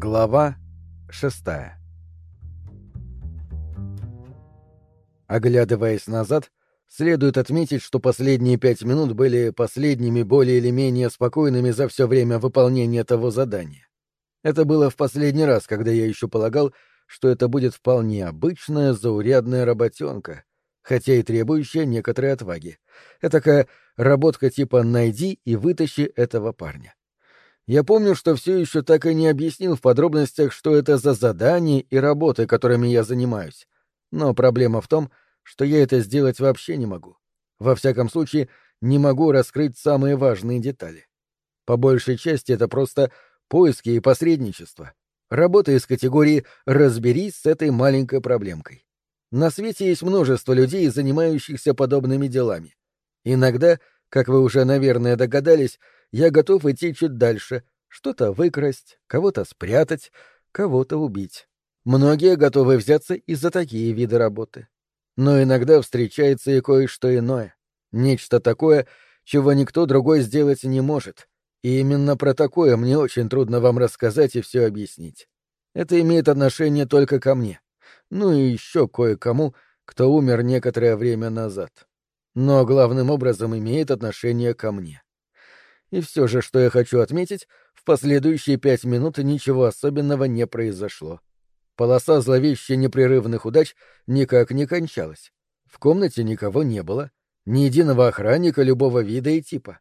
Глава шестая Оглядываясь назад, следует отметить, что последние пять минут были последними более или менее спокойными за все время выполнения того задания. Это было в последний раз, когда я еще полагал, что это будет вполне обычная заурядная работенка, хотя и требующая некоторой отваги. Этакая работка типа «найди и вытащи этого парня». Я помню, что все еще так и не объяснил в подробностях, что это за задания и работы, которыми я занимаюсь. Но проблема в том, что я это сделать вообще не могу. Во всяком случае, не могу раскрыть самые важные детали. По большей части это просто поиски и посредничество. Работа из категории «разберись с этой маленькой проблемкой». На свете есть множество людей, занимающихся подобными делами. Иногда, как вы уже, наверное, догадались, я готов идти чуть дальше, что-то выкрасть, кого-то спрятать, кого-то убить. Многие готовы взяться и за такие виды работы. Но иногда встречается и кое-что иное. Нечто такое, чего никто другой сделать не может. И именно про такое мне очень трудно вам рассказать и все объяснить. Это имеет отношение только ко мне. Ну и еще кое-кому, кто умер некоторое время назад. Но главным образом имеет отношение ко мне. И все же, что я хочу отметить, в последующие пять минут ничего особенного не произошло. Полоса зловеще непрерывных удач никак не кончалась. В комнате никого не было, ни единого охранника любого вида и типа.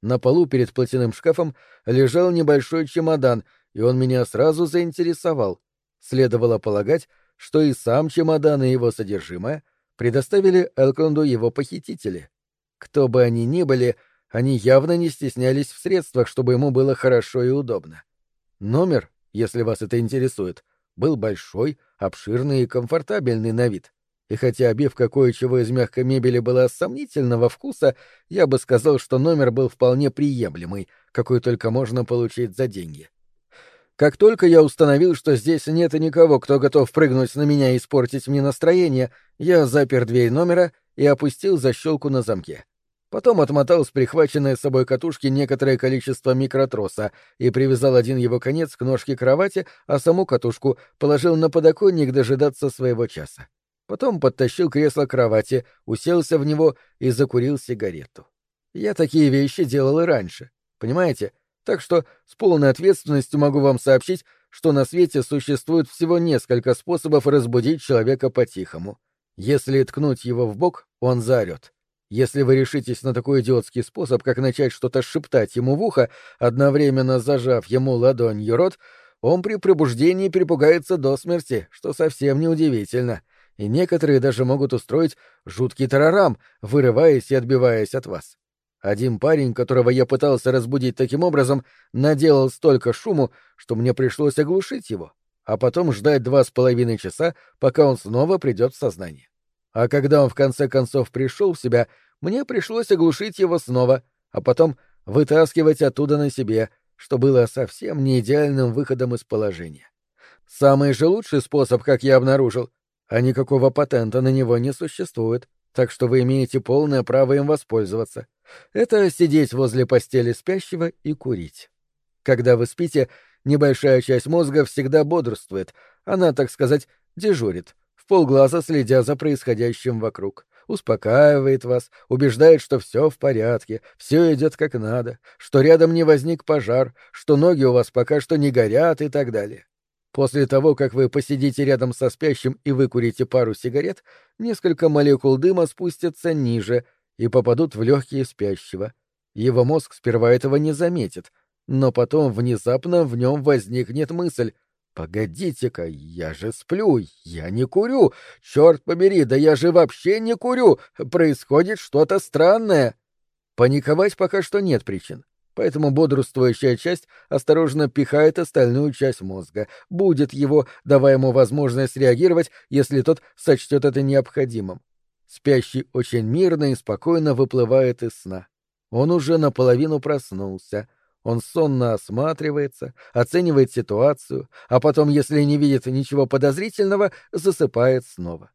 На полу перед платяным шкафом лежал небольшой чемодан, и он меня сразу заинтересовал. Следовало полагать, что и сам чемодан и его содержимое предоставили Элконду его похитители. Кто бы они ни были, — они явно не стеснялись в средствах, чтобы ему было хорошо и удобно. Номер, если вас это интересует, был большой, обширный и комфортабельный на вид. И хотя обивка кое-чего из мягкой мебели была сомнительного вкуса, я бы сказал, что номер был вполне приемлемый, какой только можно получить за деньги. Как только я установил, что здесь нет никого, кто готов прыгнуть на меня и испортить мне настроение, я запер дверь номера и опустил защелку на замке. Потом отмотал с прихваченной с собой катушки некоторое количество микротроса и привязал один его конец к ножке кровати, а саму катушку положил на подоконник дожидаться своего часа. Потом подтащил кресло к кровати, уселся в него и закурил сигарету. Я такие вещи делал и раньше, понимаете? Так что с полной ответственностью могу вам сообщить, что на свете существует всего несколько способов разбудить человека по-тихому. Если ткнуть его в бок, он заорет. Если вы решитесь на такой идиотский способ, как начать что-то шептать ему в ухо, одновременно зажав ему ладонью рот, он при пробуждении перепугается до смерти, что совсем неудивительно, и некоторые даже могут устроить жуткий тарарам, вырываясь и отбиваясь от вас. Один парень, которого я пытался разбудить таким образом, наделал столько шуму, что мне пришлось оглушить его, а потом ждать два с половиной часа, пока он снова придет в сознание. А когда он в конце концов пришел в себя, мне пришлось оглушить его снова, а потом вытаскивать оттуда на себе, что было совсем не идеальным выходом из положения. Самый же лучший способ, как я обнаружил, а никакого патента на него не существует, так что вы имеете полное право им воспользоваться. Это сидеть возле постели спящего и курить. Когда вы спите, небольшая часть мозга всегда бодрствует, она, так сказать, дежурит, полглаза следя за происходящим вокруг. Успокаивает вас, убеждает, что все в порядке, все идет как надо, что рядом не возник пожар, что ноги у вас пока что не горят и так далее. После того, как вы посидите рядом со спящим и выкурите пару сигарет, несколько молекул дыма спустятся ниже и попадут в легкие спящего. Его мозг сперва этого не заметит, но потом внезапно в нем возникнет мысль — Погодите-ка, я же сплю, я не курю. Черт побери, да я же вообще не курю. Происходит что-то странное. Паниковать пока что нет причин. Поэтому бодрствующая часть осторожно пихает остальную часть мозга, будет его, давая ему возможность реагировать, если тот сочтет это необходимым. Спящий очень мирно и спокойно выплывает из сна. Он уже наполовину проснулся — он сонно осматривается, оценивает ситуацию, а потом, если не видит ничего подозрительного, засыпает снова.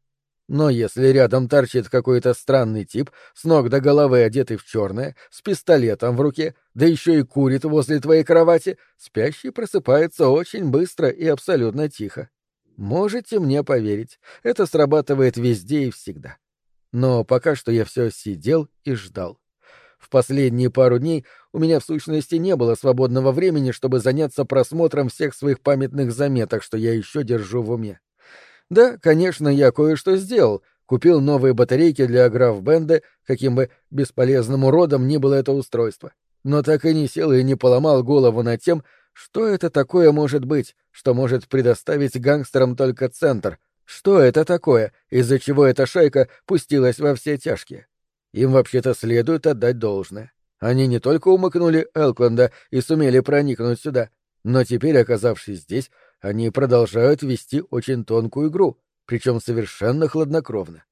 Но если рядом торчит какой-то странный тип, с ног до головы одетый в черное, с пистолетом в руке, да еще и курит возле твоей кровати, спящий просыпается очень быстро и абсолютно тихо. Можете мне поверить, это срабатывает везде и всегда. Но пока что я все сидел и ждал. В последние пару дней у меня в сущности не было свободного времени, чтобы заняться просмотром всех своих памятных заметок, что я еще держу в уме. Да, конечно, я кое-что сделал. Купил новые батарейки для граф-бенда, каким бы бесполезным уродом ни было это устройство. Но так и не сел и не поломал голову над тем, что это такое может быть, что может предоставить гангстерам только центр. Что это такое, из-за чего эта шайка пустилась во все тяжкие? Им вообще-то следует отдать должное. Они не только умыкнули Элкленда и сумели проникнуть сюда, но теперь, оказавшись здесь, они продолжают вести очень тонкую игру, причем совершенно хладнокровно.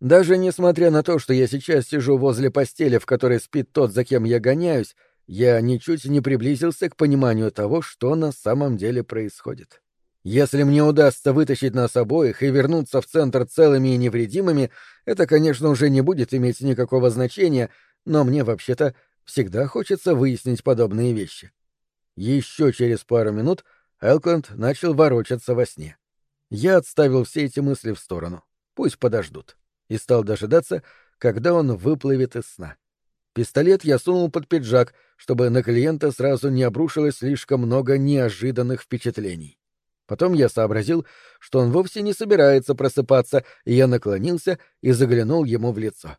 Даже несмотря на то, что я сейчас сижу возле постели, в которой спит тот, за кем я гоняюсь, я ничуть не приблизился к пониманию того, что на самом деле происходит. Если мне удастся вытащить нас обоих и вернуться в центр целыми и невредимыми, это, конечно, уже не будет иметь никакого значения, но мне вообще-то всегда хочется выяснить подобные вещи. Еще через пару минут Элкленд начал ворочаться во сне. Я отставил все эти мысли в сторону. Пусть подождут. И стал дожидаться, когда он выплывет из сна. Пистолет я сунул под пиджак, чтобы на клиента сразу не обрушилось слишком много неожиданных впечатлений. Потом я сообразил, что он вовсе не собирается просыпаться, и я наклонился и заглянул ему в лицо.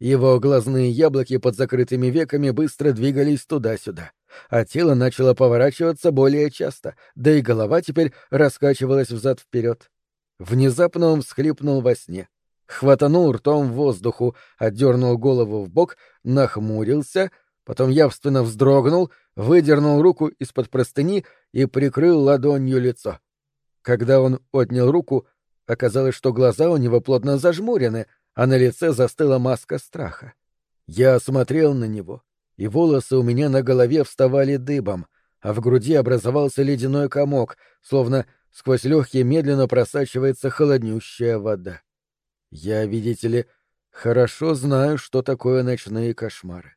Его глазные яблоки под закрытыми веками быстро двигались туда-сюда а тело начало поворачиваться более часто, да и голова теперь раскачивалась взад-вперед. Внезапно он всхлипнул во сне, хватанул ртом в воздуху, отдернул голову в бок, нахмурился, потом явственно вздрогнул, выдернул руку из-под простыни и прикрыл ладонью лицо. Когда он отнял руку, оказалось, что глаза у него плотно зажмурены, а на лице застыла маска страха. Я смотрел на него — и волосы у меня на голове вставали дыбом, а в груди образовался ледяной комок, словно сквозь легкие медленно просачивается холоднющая вода. Я, видите ли, хорошо знаю, что такое ночные кошмары.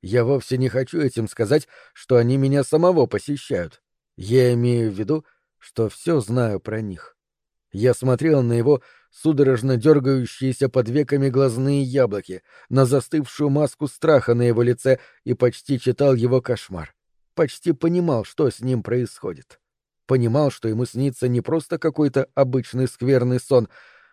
Я вовсе не хочу этим сказать, что они меня самого посещают. Я имею в виду, что все знаю про них. Я смотрел на его судорожно дергающиеся под веками глазные яблоки, на застывшую маску страха на его лице и почти читал его кошмар. Почти понимал, что с ним происходит. Понимал, что ему снится не просто какой-то обычный скверный сон,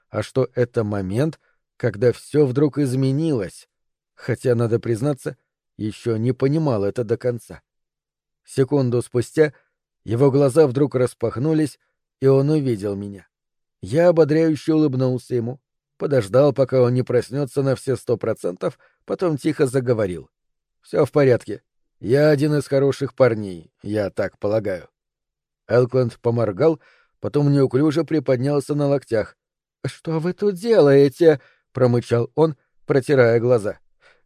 а что это момент, когда все вдруг изменилось, хотя, надо признаться, еще не понимал это до конца. Секунду спустя его глаза вдруг распахнулись, и он увидел меня. Я ободряюще улыбнулся ему, подождал, пока он не проснется на все сто процентов, потом тихо заговорил. «Все в порядке. Я один из хороших парней, я так полагаю». Элкленд поморгал, потом неуклюже приподнялся на локтях. «Что вы тут делаете?» — промычал он, протирая глаза.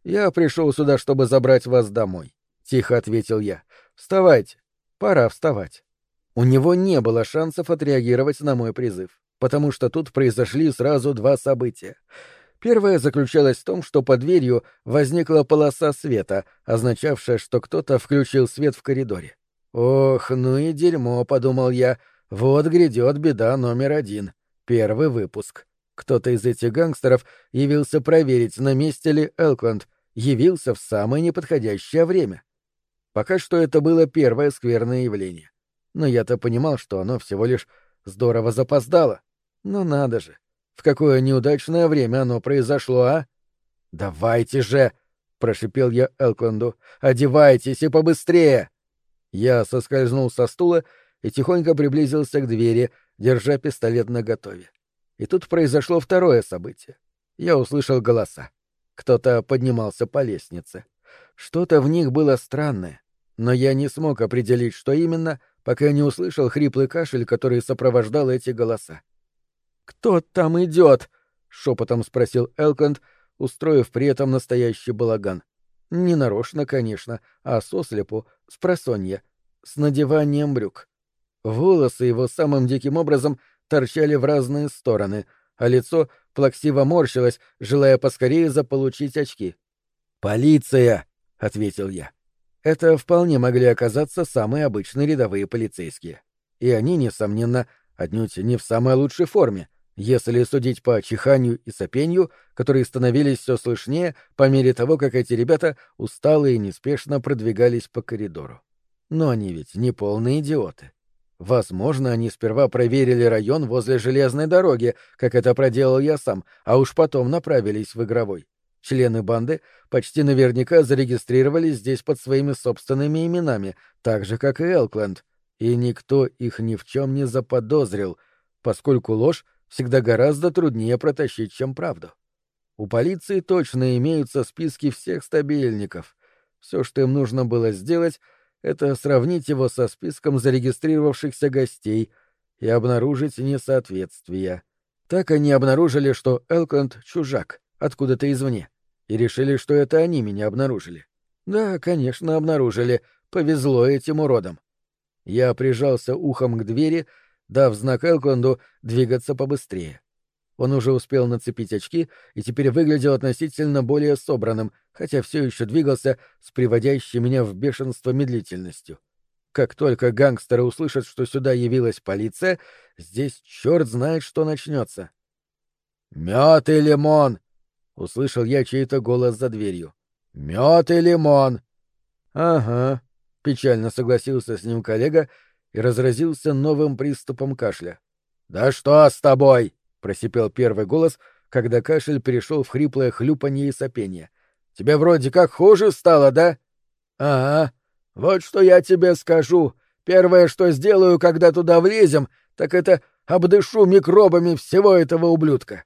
«Я пришел сюда, чтобы забрать вас домой», — тихо ответил я. «Вставайте. Пора вставать». У него не было шансов отреагировать на мой призыв потому что тут произошли сразу два события. Первое заключалось в том, что под дверью возникла полоса света, означавшая, что кто-то включил свет в коридоре. «Ох, ну и дерьмо», — подумал я. «Вот грядет беда номер один. Первый выпуск. Кто-то из этих гангстеров явился проверить, на месте ли Элкленд. Явился в самое неподходящее время. Пока что это было первое скверное явление. Но я-то понимал, что оно всего лишь здорово запоздало. Ну надо же, в какое неудачное время оно произошло, а? Давайте же, прошипел я Элкленду, одевайтесь и побыстрее. Я соскользнул со стула и тихонько приблизился к двери, держа пистолет наготове. И тут произошло второе событие. Я услышал голоса. Кто-то поднимался по лестнице. Что-то в них было странное, но я не смог определить, что именно, пока не услышал хриплый кашель, который сопровождал эти голоса. «Кто там идет?» — шепотом спросил Элконд, устроив при этом настоящий балаган. Не нарочно, конечно, а сослепу, с просонья, с надеванием брюк. Волосы его самым диким образом торчали в разные стороны, а лицо плаксиво морщилось, желая поскорее заполучить очки. «Полиция!» — ответил я. Это вполне могли оказаться самые обычные рядовые полицейские. И они, несомненно, отнюдь не в самой лучшей форме, если судить по чиханию и сопению, которые становились все слышнее по мере того, как эти ребята устало и неспешно продвигались по коридору. Но они ведь не полные идиоты. Возможно, они сперва проверили район возле железной дороги, как это проделал я сам, а уж потом направились в игровой. Члены банды почти наверняка зарегистрировались здесь под своими собственными именами, так же, как и Элкленд, и никто их ни в чем не заподозрил, поскольку ложь всегда гораздо труднее протащить, чем правду. У полиции точно имеются списки всех стабильников. Все, что им нужно было сделать, это сравнить его со списком зарегистрировавшихся гостей и обнаружить несоответствие. Так они обнаружили, что Элкленд — чужак, откуда-то извне, и решили, что это они меня обнаружили. Да, конечно, обнаружили. Повезло этим уродам. Я прижался ухом к двери, дав знак Элкленду двигаться побыстрее. Он уже успел нацепить очки и теперь выглядел относительно более собранным, хотя все еще двигался с приводящей меня в бешенство медлительностью. Как только гангстеры услышат, что сюда явилась полиция, здесь черт знает, что начнется. «Мед и лимон!» — услышал я чей-то голос за дверью. «Мед и лимон!» «Ага», — печально согласился с ним коллега и разразился новым приступом кашля. «Да что с тобой?» — просипел первый голос, когда кашель перешел в хриплое хлюпанье и сопение. «Тебе вроде как хуже стало, да?» «Ага. Вот что я тебе скажу. Первое, что сделаю, когда туда влезем, так это обдышу микробами всего этого ублюдка».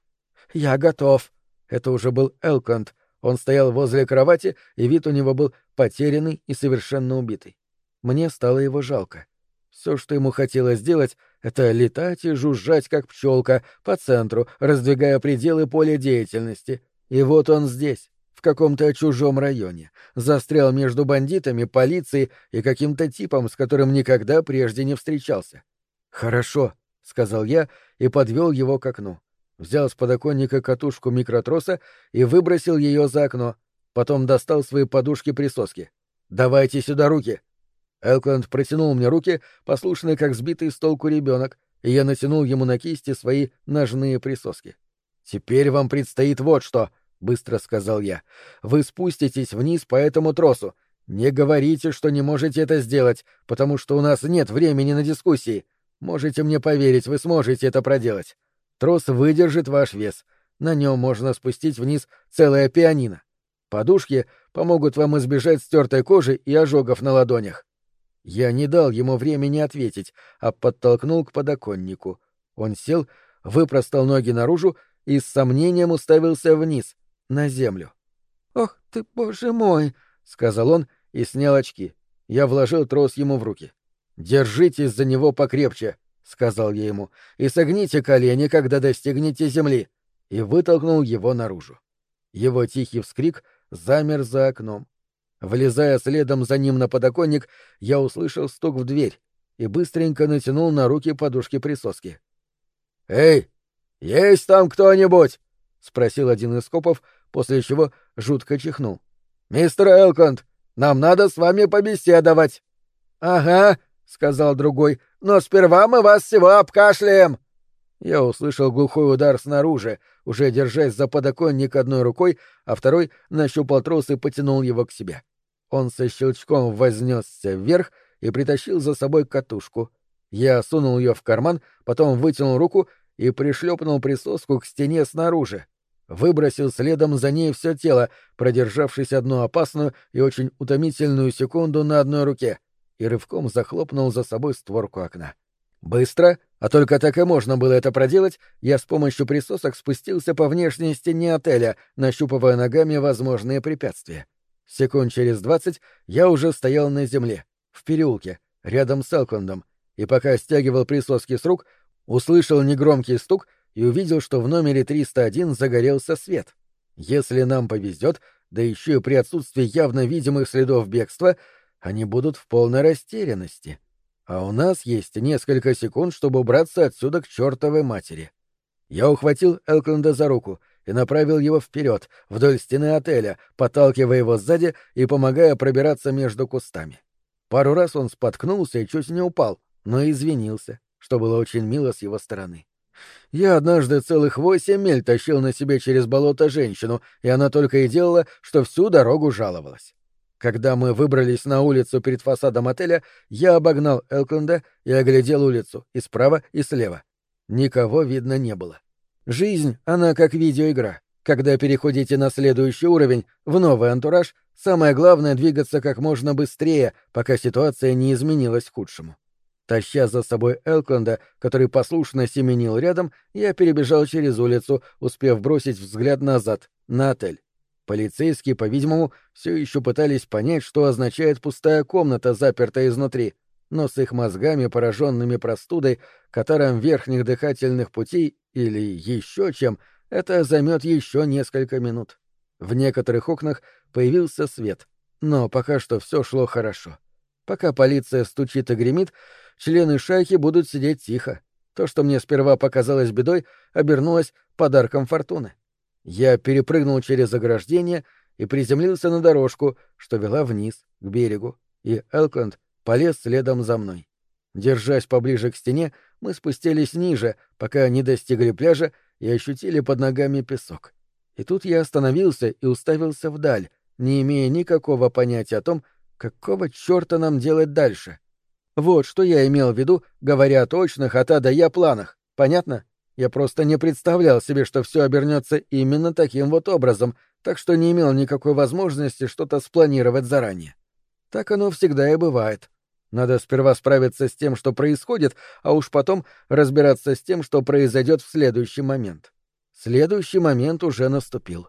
«Я готов». Это уже был Элконд. Он стоял возле кровати, и вид у него был потерянный и совершенно убитый. Мне стало его жалко. Все, что ему хотелось сделать, это летать и жужжать, как пчелка, по центру, раздвигая пределы поля деятельности. И вот он здесь, в каком-то чужом районе, застрял между бандитами, полицией и каким-то типом, с которым никогда прежде не встречался. «Хорошо», — сказал я и подвел его к окну. Взял с подоконника катушку микротроса и выбросил ее за окно. Потом достал свои подушки-присоски. «Давайте сюда руки!» Элкленд протянул мне руки, послушные, как сбитый с толку ребенок, и я натянул ему на кисти свои ножные присоски. «Теперь вам предстоит вот что», — быстро сказал я. «Вы спуститесь вниз по этому тросу. Не говорите, что не можете это сделать, потому что у нас нет времени на дискуссии. Можете мне поверить, вы сможете это проделать. Трос выдержит ваш вес. На нем можно спустить вниз целое пианино. Подушки помогут вам избежать стертой кожи и ожогов на ладонях. Я не дал ему времени ответить, а подтолкнул к подоконнику. Он сел, выпростал ноги наружу и с сомнением уставился вниз, на землю. «Ох ты, боже мой!» — сказал он и снял очки. Я вложил трос ему в руки. «Держитесь за него покрепче», — сказал я ему, — «и согните колени, когда достигнете земли», и вытолкнул его наружу. Его тихий вскрик замер за окном. Влезая следом за ним на подоконник, я услышал стук в дверь и быстренько натянул на руки подушки-присоски. «Эй, есть там кто-нибудь?» — спросил один из копов, после чего жутко чихнул. «Мистер Элконд, нам надо с вами побеседовать». «Ага», — сказал другой, — «но сперва мы вас всего обкашляем». Я услышал глухой удар снаружи, уже держась за подоконник одной рукой, а второй нащупал трос и потянул его к себе. Он со щелчком вознесся вверх и притащил за собой катушку. Я сунул ее в карман, потом вытянул руку и пришлепнул присоску к стене снаружи. Выбросил следом за ней все тело, продержавшись одну опасную и очень утомительную секунду на одной руке, и рывком захлопнул за собой створку окна. Быстро, а только так и можно было это проделать, я с помощью присосок спустился по внешней стене отеля, нащупывая ногами возможные препятствия. Секунд через двадцать я уже стоял на земле, в переулке, рядом с Элкландом, и пока стягивал присоски с рук, услышал негромкий стук и увидел, что в номере 301 загорелся свет. Если нам повезет, да еще и при отсутствии явно видимых следов бегства, они будут в полной растерянности. А у нас есть несколько секунд, чтобы убраться отсюда к чертовой матери. Я ухватил Элкленда за руку и направил его вперед, вдоль стены отеля, подталкивая его сзади и помогая пробираться между кустами. Пару раз он споткнулся и чуть не упал, но извинился, что было очень мило с его стороны. Я однажды целых восемь миль тащил на себе через болото женщину, и она только и делала, что всю дорогу жаловалась. Когда мы выбрались на улицу перед фасадом отеля, я обогнал Элкленда и оглядел улицу и справа, и слева. Никого видно не было. Жизнь, она как видеоигра. Когда переходите на следующий уровень, в новый антураж, самое главное — двигаться как можно быстрее, пока ситуация не изменилась к худшему. Таща за собой Элкленда, который послушно семенил рядом, я перебежал через улицу, успев бросить взгляд назад, на отель. Полицейские, по-видимому, все еще пытались понять, что означает пустая комната, запертая изнутри, но с их мозгами, пораженными простудой, катаром верхних дыхательных путей или еще чем, это займет еще несколько минут. В некоторых окнах появился свет, но пока что все шло хорошо. Пока полиция стучит и гремит, члены шайки будут сидеть тихо. То, что мне сперва показалось бедой, обернулось подарком фортуны. Я перепрыгнул через ограждение и приземлился на дорожку, что вела вниз, к берегу, и Элкленд полез следом за мной. Держась поближе к стене, мы спустились ниже, пока не достигли пляжа и ощутили под ногами песок. И тут я остановился и уставился вдаль, не имея никакого понятия о том, какого черта нам делать дальше. Вот что я имел в виду, говоря о точных от А до Я планах. Понятно? Я просто не представлял себе, что все обернется именно таким вот образом, так что не имел никакой возможности что-то спланировать заранее. Так оно всегда и бывает. Надо сперва справиться с тем, что происходит, а уж потом разбираться с тем, что произойдет в следующий момент. Следующий момент уже наступил.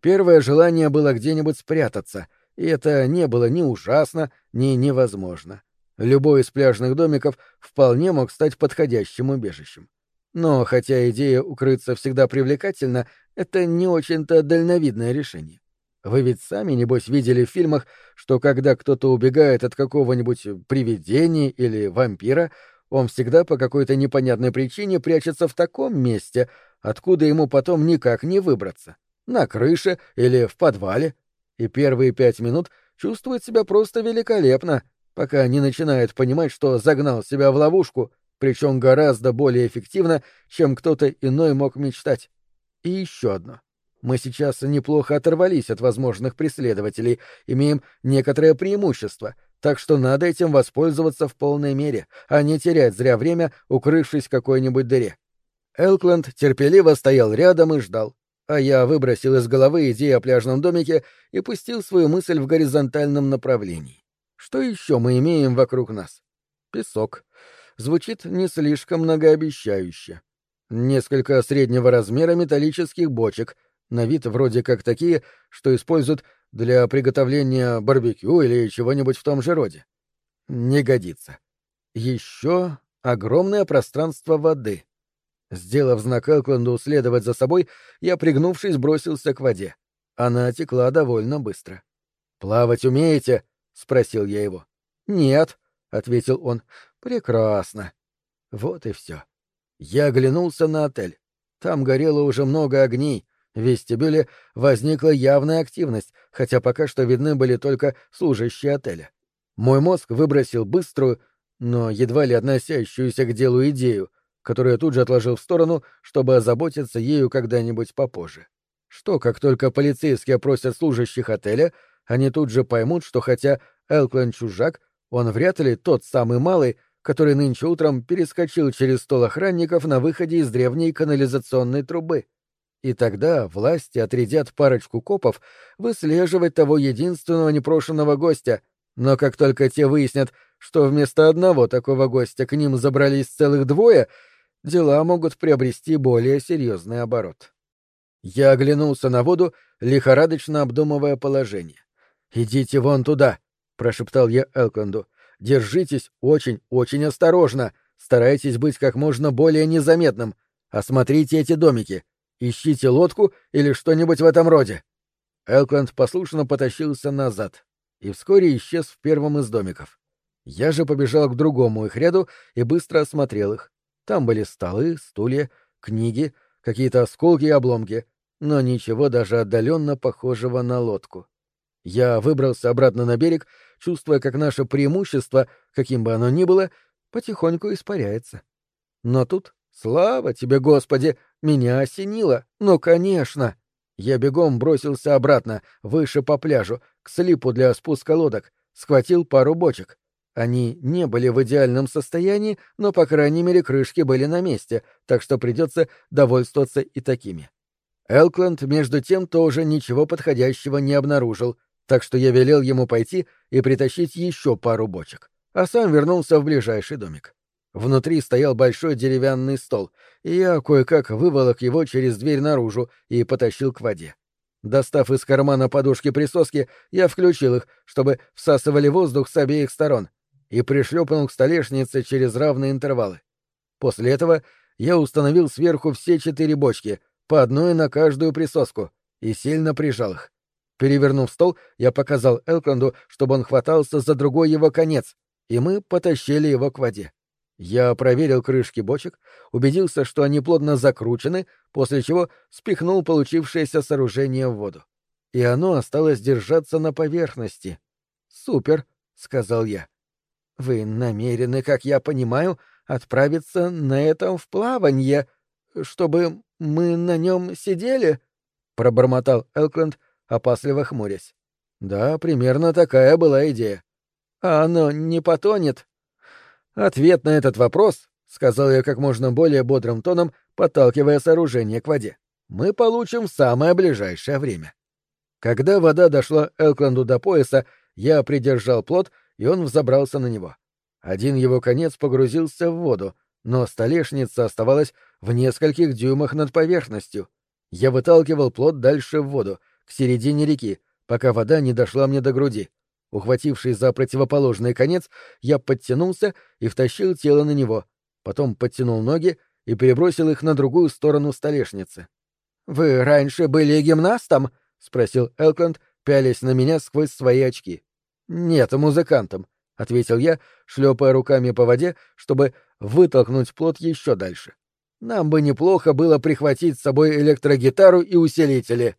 Первое желание было где-нибудь спрятаться, и это не было ни ужасно, ни невозможно. Любой из пляжных домиков вполне мог стать подходящим убежищем. Но хотя идея укрыться всегда привлекательна, это не очень-то дальновидное решение. Вы ведь сами, небось, видели в фильмах, что когда кто-то убегает от какого-нибудь привидения или вампира, он всегда по какой-то непонятной причине прячется в таком месте, откуда ему потом никак не выбраться. На крыше или в подвале. И первые пять минут чувствует себя просто великолепно, пока не начинает понимать, что загнал себя в ловушку — причем гораздо более эффективно, чем кто-то иной мог мечтать. И еще одно. Мы сейчас неплохо оторвались от возможных преследователей, имеем некоторое преимущество, так что надо этим воспользоваться в полной мере, а не терять зря время, укрывшись в какой-нибудь дыре. Элкленд терпеливо стоял рядом и ждал, а я выбросил из головы идею о пляжном домике и пустил свою мысль в горизонтальном направлении. Что еще мы имеем вокруг нас? Песок звучит не слишком многообещающе. Несколько среднего размера металлических бочек, на вид вроде как такие, что используют для приготовления барбекю или чего-нибудь в том же роде. Не годится. Еще огромное пространство воды. Сделав знак Элкленду следовать за собой, я, пригнувшись, бросился к воде. Она текла довольно быстро. «Плавать умеете?» — спросил я его. «Нет», — ответил он. Прекрасно. Вот и все. Я оглянулся на отель. Там горело уже много огней. В вестибюле возникла явная активность, хотя пока что видны были только служащие отеля. Мой мозг выбросил быструю, но едва ли относящуюся к делу идею, которую я тут же отложил в сторону, чтобы озаботиться ею когда-нибудь попозже. Что, как только полицейские опросят служащих отеля, они тут же поймут, что хотя Элкленд чужак, он вряд ли тот самый малый, который нынче утром перескочил через стол охранников на выходе из древней канализационной трубы. И тогда власти отрядят парочку копов выслеживать того единственного непрошенного гостя, но как только те выяснят, что вместо одного такого гостя к ним забрались целых двое, дела могут приобрести более серьезный оборот. Я оглянулся на воду, лихорадочно обдумывая положение. «Идите вон туда», — прошептал я Элконду. Держитесь очень-очень осторожно, старайтесь быть как можно более незаметным. Осмотрите эти домики. Ищите лодку или что-нибудь в этом роде. Элкленд послушно потащился назад и вскоре исчез в первом из домиков. Я же побежал к другому их ряду и быстро осмотрел их. Там были столы, стулья, книги, какие-то осколки и обломки, но ничего даже отдаленно похожего на лодку. Я выбрался обратно на берег, чувствуя, как наше преимущество, каким бы оно ни было, потихоньку испаряется. Но тут, слава тебе, Господи, меня осенило. Ну, конечно! Я бегом бросился обратно, выше по пляжу, к слипу для спуска лодок, схватил пару бочек. Они не были в идеальном состоянии, но, по крайней мере, крышки были на месте, так что придется довольствоваться и такими. Элкленд, между тем, тоже ничего подходящего не обнаружил, так что я велел ему пойти и притащить еще пару бочек, а сам вернулся в ближайший домик. Внутри стоял большой деревянный стол, и я кое-как выволок его через дверь наружу и потащил к воде. Достав из кармана подушки-присоски, я включил их, чтобы всасывали воздух с обеих сторон, и пришлепнул к столешнице через равные интервалы. После этого я установил сверху все четыре бочки, по одной на каждую присоску, и сильно прижал их. Перевернув стол, я показал Элкленду, чтобы он хватался за другой его конец, и мы потащили его к воде. Я проверил крышки бочек, убедился, что они плотно закручены, после чего спихнул получившееся сооружение в воду. И оно осталось держаться на поверхности. «Супер», — сказал я. «Вы намерены, как я понимаю, отправиться на этом в плаванье, чтобы мы на нем сидели?» — пробормотал Элкленд, опасливо хмурясь. Да, примерно такая была идея. А оно не потонет? Ответ на этот вопрос, сказал я как можно более бодрым тоном, подталкивая сооружение к воде, мы получим в самое ближайшее время. Когда вода дошла Элкленду до пояса, я придержал плот, и он взобрался на него. Один его конец погрузился в воду, но столешница оставалась в нескольких дюймах над поверхностью. Я выталкивал плот дальше в воду, к середине реки, пока вода не дошла мне до груди. Ухватившись за противоположный конец, я подтянулся и втащил тело на него, потом подтянул ноги и перебросил их на другую сторону столешницы. «Вы раньше были гимнастом?» — спросил Элкленд, пялясь на меня сквозь свои очки. «Нет, музыкантом», — ответил я, шлепая руками по воде, чтобы вытолкнуть плод еще дальше. «Нам бы неплохо было прихватить с собой электрогитару и усилители».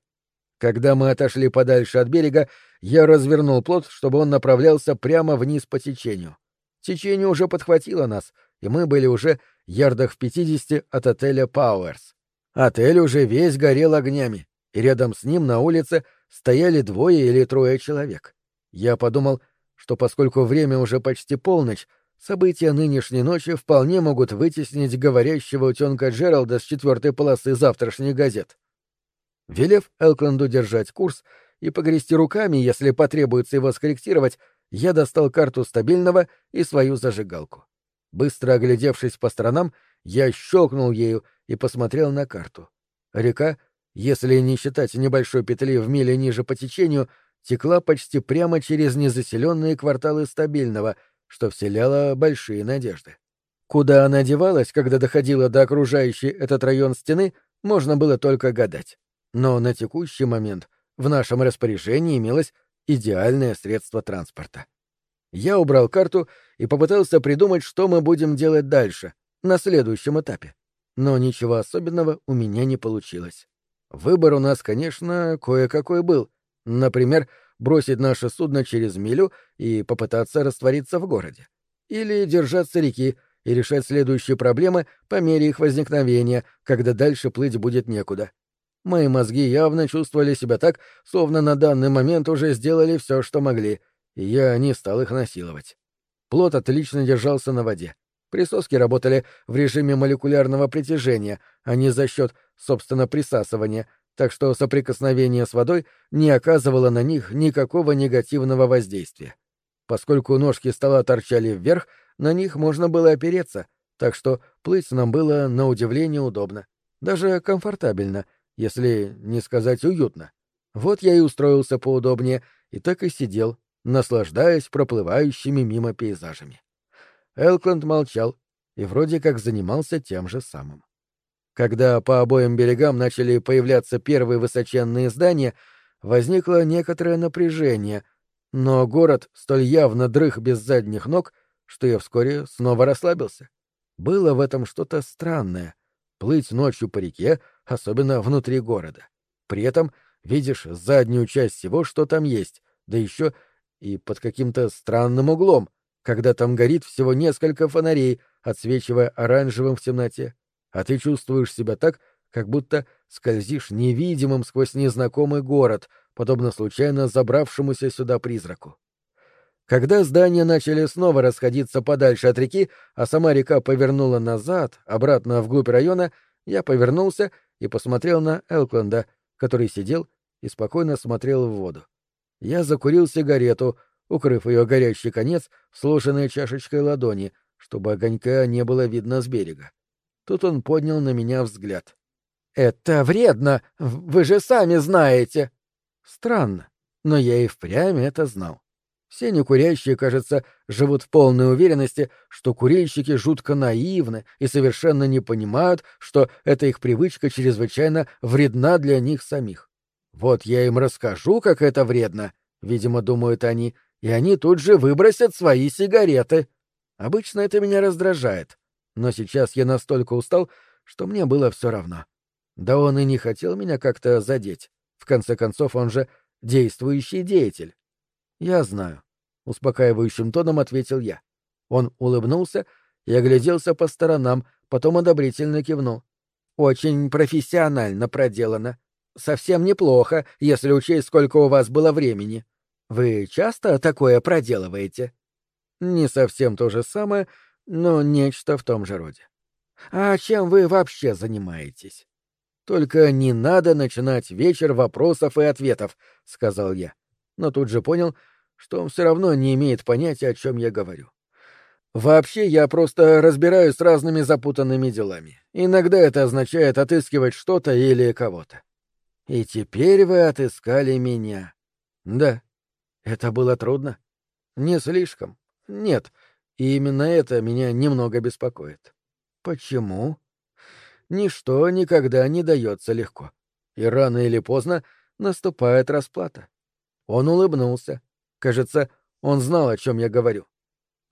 Когда мы отошли подальше от берега, я развернул плот, чтобы он направлялся прямо вниз по течению. Течение уже подхватило нас, и мы были уже ярдах в пятидесяти от отеля Пауэрс. Отель уже весь горел огнями, и рядом с ним на улице стояли двое или трое человек. Я подумал, что поскольку время уже почти полночь, события нынешней ночи вполне могут вытеснить говорящего утенка Джералда с четвертой полосы завтрашних газет. Велев Элкленду держать курс и погрести руками, если потребуется его скорректировать, я достал карту стабильного и свою зажигалку. Быстро оглядевшись по сторонам, я щелкнул ею и посмотрел на карту. Река, если не считать небольшой петли в миле ниже по течению, текла почти прямо через незаселенные кварталы стабильного, что вселяло большие надежды. Куда она девалась, когда доходила до окружающей этот район стены, можно было только гадать. Но на текущий момент в нашем распоряжении имелось идеальное средство транспорта. Я убрал карту и попытался придумать, что мы будем делать дальше, на следующем этапе. Но ничего особенного у меня не получилось. Выбор у нас, конечно, кое-какой был. Например, бросить наше судно через милю и попытаться раствориться в городе. Или держаться реки и решать следующие проблемы по мере их возникновения, когда дальше плыть будет некуда. Мои мозги явно чувствовали себя так, словно на данный момент уже сделали все, что могли, и я не стал их насиловать. Плот отлично держался на воде. Присоски работали в режиме молекулярного притяжения, а не за счет, собственно, присасывания, так что соприкосновение с водой не оказывало на них никакого негативного воздействия. Поскольку ножки стола торчали вверх, на них можно было опереться, так что плыть нам было на удивление удобно. Даже комфортабельно — если не сказать уютно. Вот я и устроился поудобнее, и так и сидел, наслаждаясь проплывающими мимо пейзажами. Элкленд молчал и вроде как занимался тем же самым. Когда по обоим берегам начали появляться первые высоченные здания, возникло некоторое напряжение, но город столь явно дрых без задних ног, что я вскоре снова расслабился. Было в этом что-то странное. Плыть ночью по реке, особенно внутри города. При этом видишь заднюю часть всего, что там есть, да еще и под каким-то странным углом, когда там горит всего несколько фонарей, отсвечивая оранжевым в темноте, а ты чувствуешь себя так, как будто скользишь невидимым сквозь незнакомый город, подобно случайно забравшемуся сюда призраку. Когда здания начали снова расходиться подальше от реки, а сама река повернула назад, обратно вглубь района, я повернулся и посмотрел на Элкленда, который сидел и спокойно смотрел в воду. Я закурил сигарету, укрыв ее горящий конец сложенной чашечкой ладони, чтобы огонька не было видно с берега. Тут он поднял на меня взгляд. «Это вредно, вы же сами знаете!» Странно, но я и впрямь это знал. Все некурящие, кажется, живут в полной уверенности, что курильщики жутко наивны и совершенно не понимают, что эта их привычка чрезвычайно вредна для них самих. Вот я им расскажу, как это вредно, видимо, думают они, и они тут же выбросят свои сигареты. Обычно это меня раздражает, но сейчас я настолько устал, что мне было все равно. Да он и не хотел меня как-то задеть. В конце концов, он же действующий деятель. Я знаю, успокаивающим тоном ответил я. Он улыбнулся и огляделся по сторонам, потом одобрительно кивнул. Очень профессионально проделано. Совсем неплохо, если учесть, сколько у вас было времени. Вы часто такое проделываете? Не совсем то же самое, но нечто в том же роде. А чем вы вообще занимаетесь? Только не надо начинать вечер вопросов и ответов, сказал я. Но тут же понял, что он все равно не имеет понятия, о чем я говорю. Вообще, я просто разбираюсь с разными запутанными делами. Иногда это означает отыскивать что-то или кого-то. И теперь вы отыскали меня. Да. Это было трудно? Не слишком. Нет. И именно это меня немного беспокоит. Почему? Ничто никогда не дается легко. И рано или поздно наступает расплата. Он улыбнулся. Кажется, он знал, о чем я говорю.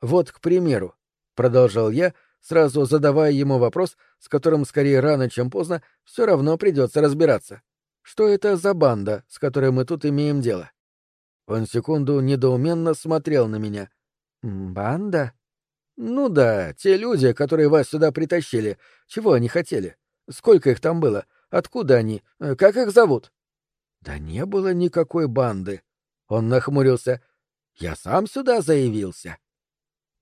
Вот, к примеру, продолжал я, сразу задавая ему вопрос, с которым скорее рано, чем поздно, все равно придется разбираться. Что это за банда, с которой мы тут имеем дело? Он секунду недоуменно смотрел на меня. «Банда?» «Ну да, те люди, которые вас сюда притащили. Чего они хотели? Сколько их там было? Откуда они? Как их зовут?» «Да не было никакой банды», он нахмурился. «Я сам сюда заявился».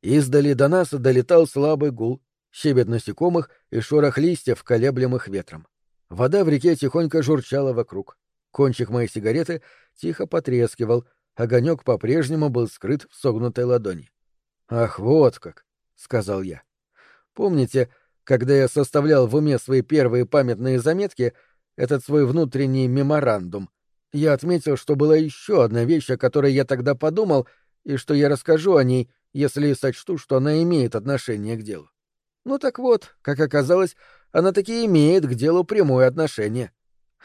Издали до нас долетал слабый гул, щебет насекомых и шорох листьев, колеблемых ветром. Вода в реке тихонько журчала вокруг. Кончик моей сигареты тихо потрескивал, огонек по-прежнему был скрыт в согнутой ладони. «Ах, вот как!» — сказал я. «Помните, когда я составлял в уме свои первые памятные заметки, этот свой внутренний меморандум, я отметил, что была еще одна вещь, о которой я тогда подумал, и что я расскажу о ней, если сочту, что она имеет отношение к делу. Ну так вот, как оказалось, она таки имеет к делу прямое отношение.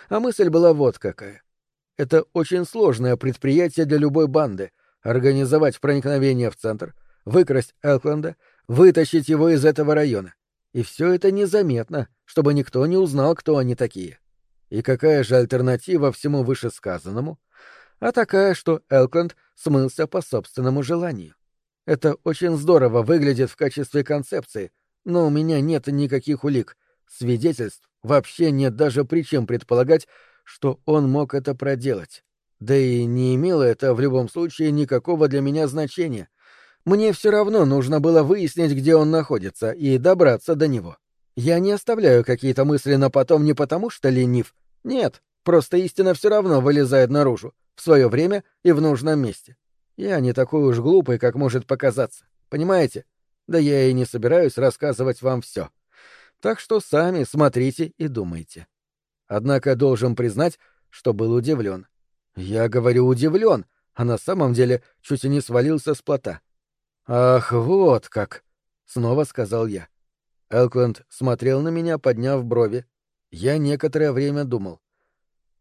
А мысль была вот какая. Это очень сложное предприятие для любой банды — организовать проникновение в центр, выкрасть Элкленда, вытащить его из этого района. И все это незаметно, чтобы никто не узнал, кто они такие. И какая же альтернатива всему вышесказанному? А такая, что Элкленд смылся по собственному желанию. Это очень здорово выглядит в качестве концепции, но у меня нет никаких улик, свидетельств, вообще нет даже причин предполагать, что он мог это проделать. Да и не имело это в любом случае никакого для меня значения. Мне все равно нужно было выяснить, где он находится, и добраться до него. Я не оставляю какие-то мысли на потом не потому, что ленив. Нет, просто истина все равно вылезает наружу, в свое время и в нужном месте. Я не такой уж глупый, как может показаться. Понимаете? Да я и не собираюсь рассказывать вам все. Так что сами смотрите и думайте. Однако должен признать, что был удивлен. Я говорю удивлен, а на самом деле чуть и не свалился с плота. Ах, вот как! Снова сказал я. Элкленд смотрел на меня, подняв брови. Я некоторое время думал.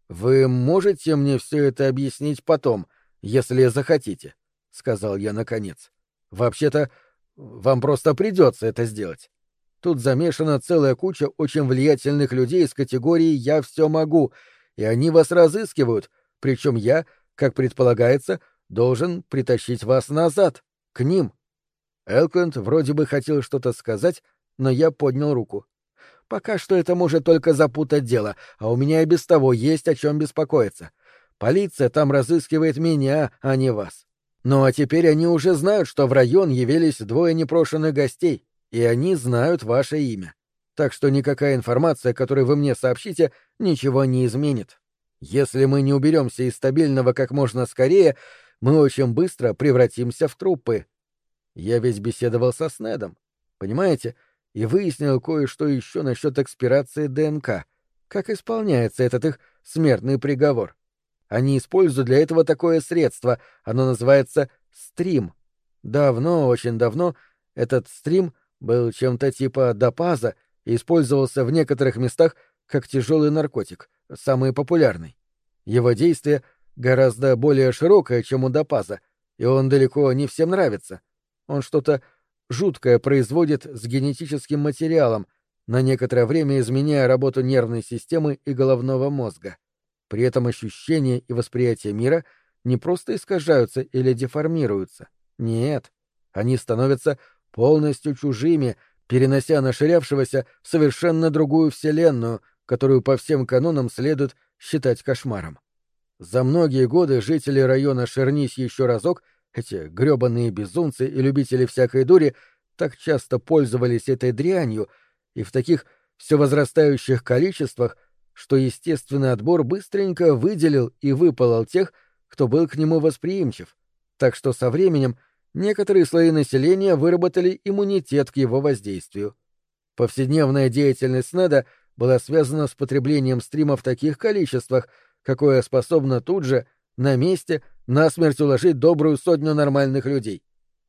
«Вы можете мне все это объяснить потом, если захотите», — сказал я наконец. «Вообще-то, вам просто придется это сделать». Тут замешана целая куча очень влиятельных людей из категории «я все могу», и они вас разыскивают, причем я, как предполагается, должен притащить вас назад, к ним. Элкленд вроде бы хотел что-то сказать, но я поднял руку. Пока что это может только запутать дело, а у меня и без того есть о чем беспокоиться. Полиция там разыскивает меня, а не вас. Ну а теперь они уже знают, что в район явились двое непрошенных гостей, и они знают ваше имя. Так что никакая информация, которую вы мне сообщите, ничего не изменит. Если мы не уберемся из стабильного как можно скорее, мы очень быстро превратимся в трупы. Я ведь беседовал со Снедом, понимаете, и выяснил кое-что еще насчет экспирации ДНК. Как исполняется этот их смертный приговор? Они используют для этого такое средство, оно называется стрим. Давно, очень давно, этот стрим был чем-то типа допаза и использовался в некоторых местах как тяжелый наркотик, самый популярный. Его действие гораздо более широкое, чем у допаза, и он далеко не всем нравится. Он что-то жуткое производит с генетическим материалом, на некоторое время изменяя работу нервной системы и головного мозга. При этом ощущения и восприятие мира не просто искажаются или деформируются. Нет, они становятся полностью чужими, перенося наширявшегося в совершенно другую вселенную, которую по всем канонам следует считать кошмаром. За многие годы жители района Шернись еще разок, эти грёбаные безумцы и любители всякой дури, так часто пользовались этой дрянью и в таких все возрастающих количествах, что естественный отбор быстренько выделил и выпалол тех, кто был к нему восприимчив, так что со временем некоторые слои населения выработали иммунитет к его воздействию. Повседневная деятельность СНЕДа была связана с потреблением стрима в таких количествах, какое способно тут же, на месте, насмерть уложить добрую сотню нормальных людей.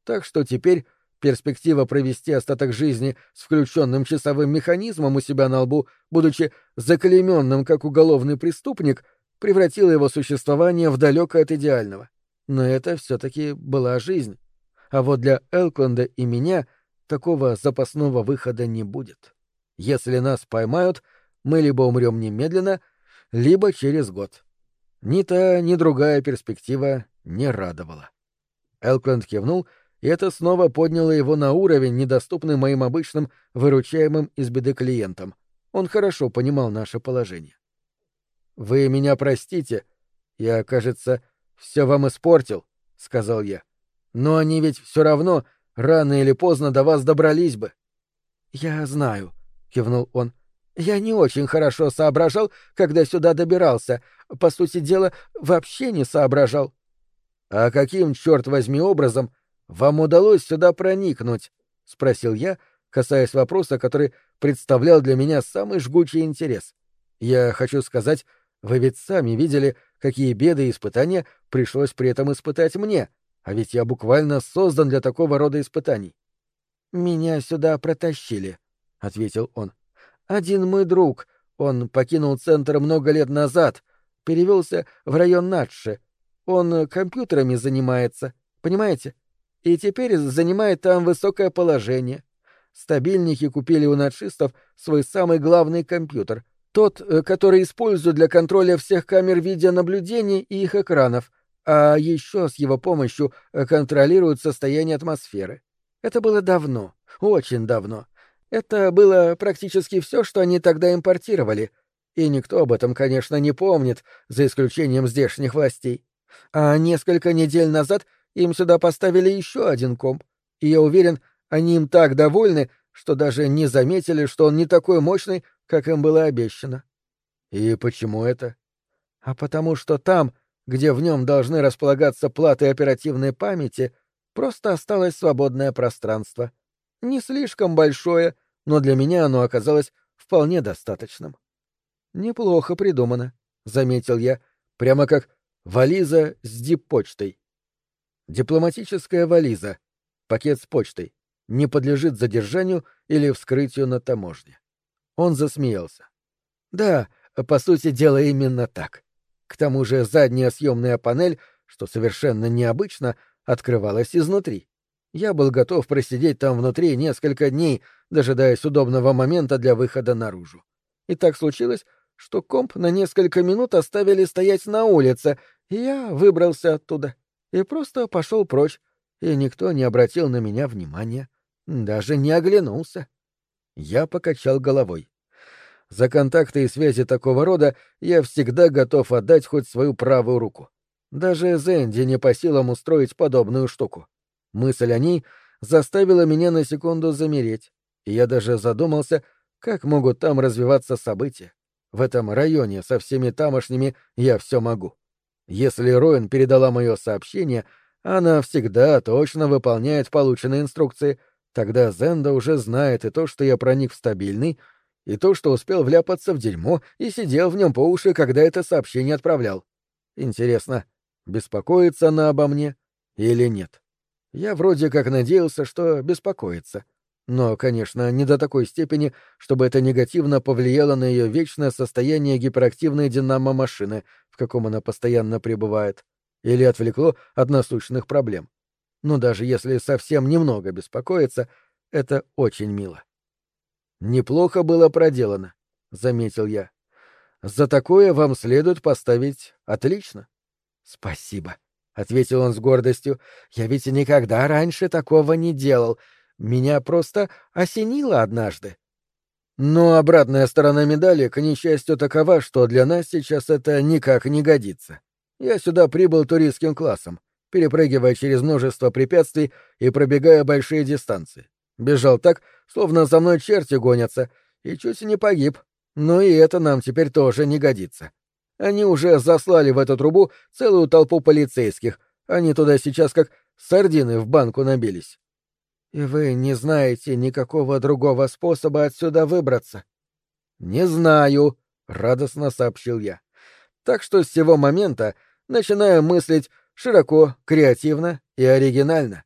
Так что теперь Перспектива провести остаток жизни с включенным часовым механизмом у себя на лбу, будучи заклейменным как уголовный преступник, превратила его существование в далекое от идеального. Но это все-таки была жизнь. А вот для Элкленда и меня такого запасного выхода не будет. Если нас поймают, мы либо умрем немедленно, либо через год. Ни та, ни другая перспектива не радовала. Элкленд кивнул — и это снова подняло его на уровень, недоступный моим обычным выручаемым из беды клиентам. Он хорошо понимал наше положение. «Вы меня простите, я, кажется, все вам испортил», — сказал я. «Но они ведь все равно рано или поздно до вас добрались бы». «Я знаю», — кивнул он. «Я не очень хорошо соображал, когда сюда добирался. По сути дела, вообще не соображал». «А каким, черт возьми, образом вам удалось сюда проникнуть? — спросил я, касаясь вопроса, который представлял для меня самый жгучий интерес. Я хочу сказать, вы ведь сами видели, какие беды и испытания пришлось при этом испытать мне, а ведь я буквально создан для такого рода испытаний. «Меня сюда протащили», — ответил он. «Один мой друг, он покинул центр много лет назад, перевелся в район Натши. Он компьютерами занимается, понимаете? и теперь занимает там высокое положение. Стабильники купили у нацистов свой самый главный компьютер, тот, э, который используют для контроля всех камер видеонаблюдения и их экранов, а еще с его помощью э, контролируют состояние атмосферы. Это было давно, очень давно. Это было практически все, что они тогда импортировали. И никто об этом, конечно, не помнит, за исключением здешних властей. А несколько недель назад им сюда поставили еще один комп, и я уверен, они им так довольны, что даже не заметили, что он не такой мощный, как им было обещано. И почему это? А потому что там, где в нем должны располагаться платы оперативной памяти, просто осталось свободное пространство. Не слишком большое, но для меня оно оказалось вполне достаточным. Неплохо придумано, заметил я, прямо как вализа с диппочтой. Дипломатическая вализа, пакет с почтой, не подлежит задержанию или вскрытию на таможне. Он засмеялся. Да, по сути дела именно так. К тому же задняя съемная панель, что совершенно необычно, открывалась изнутри. Я был готов просидеть там внутри несколько дней, дожидаясь удобного момента для выхода наружу. И так случилось, что комп на несколько минут оставили стоять на улице, и я выбрался оттуда и просто пошел прочь, и никто не обратил на меня внимания, даже не оглянулся. Я покачал головой. За контакты и связи такого рода я всегда готов отдать хоть свою правую руку. Даже Зенди не по силам устроить подобную штуку. Мысль о ней заставила меня на секунду замереть, и я даже задумался, как могут там развиваться события. В этом районе со всеми тамошними я все могу. Если Роин передала мое сообщение, она всегда точно выполняет полученные инструкции, тогда Зенда уже знает и то, что я проник в стабильный, и то, что успел вляпаться в дерьмо и сидел в нем по уши, когда это сообщение отправлял. Интересно, беспокоится она обо мне или нет? Я вроде как надеялся, что беспокоится. Но, конечно, не до такой степени, чтобы это негативно повлияло на ее вечное состояние гиперактивной динамо-машины, в каком она постоянно пребывает, или отвлекло от насущных проблем. Но даже если совсем немного беспокоиться, это очень мило. Неплохо было проделано, заметил я. За такое вам следует поставить отлично. Спасибо, ответил он с гордостью. Я ведь никогда раньше такого не делал. Меня просто осенило однажды. Но обратная сторона медали, к несчастью, такова, что для нас сейчас это никак не годится. Я сюда прибыл туристским классом, перепрыгивая через множество препятствий и пробегая большие дистанции. Бежал так, словно за мной черти гонятся, и чуть не погиб. Но и это нам теперь тоже не годится. Они уже заслали в эту трубу целую толпу полицейских. Они туда сейчас как сардины в банку набились. И вы не знаете никакого другого способа отсюда выбраться? Не знаю, радостно сообщил я. Так что с сего момента начинаю мыслить широко, креативно и оригинально.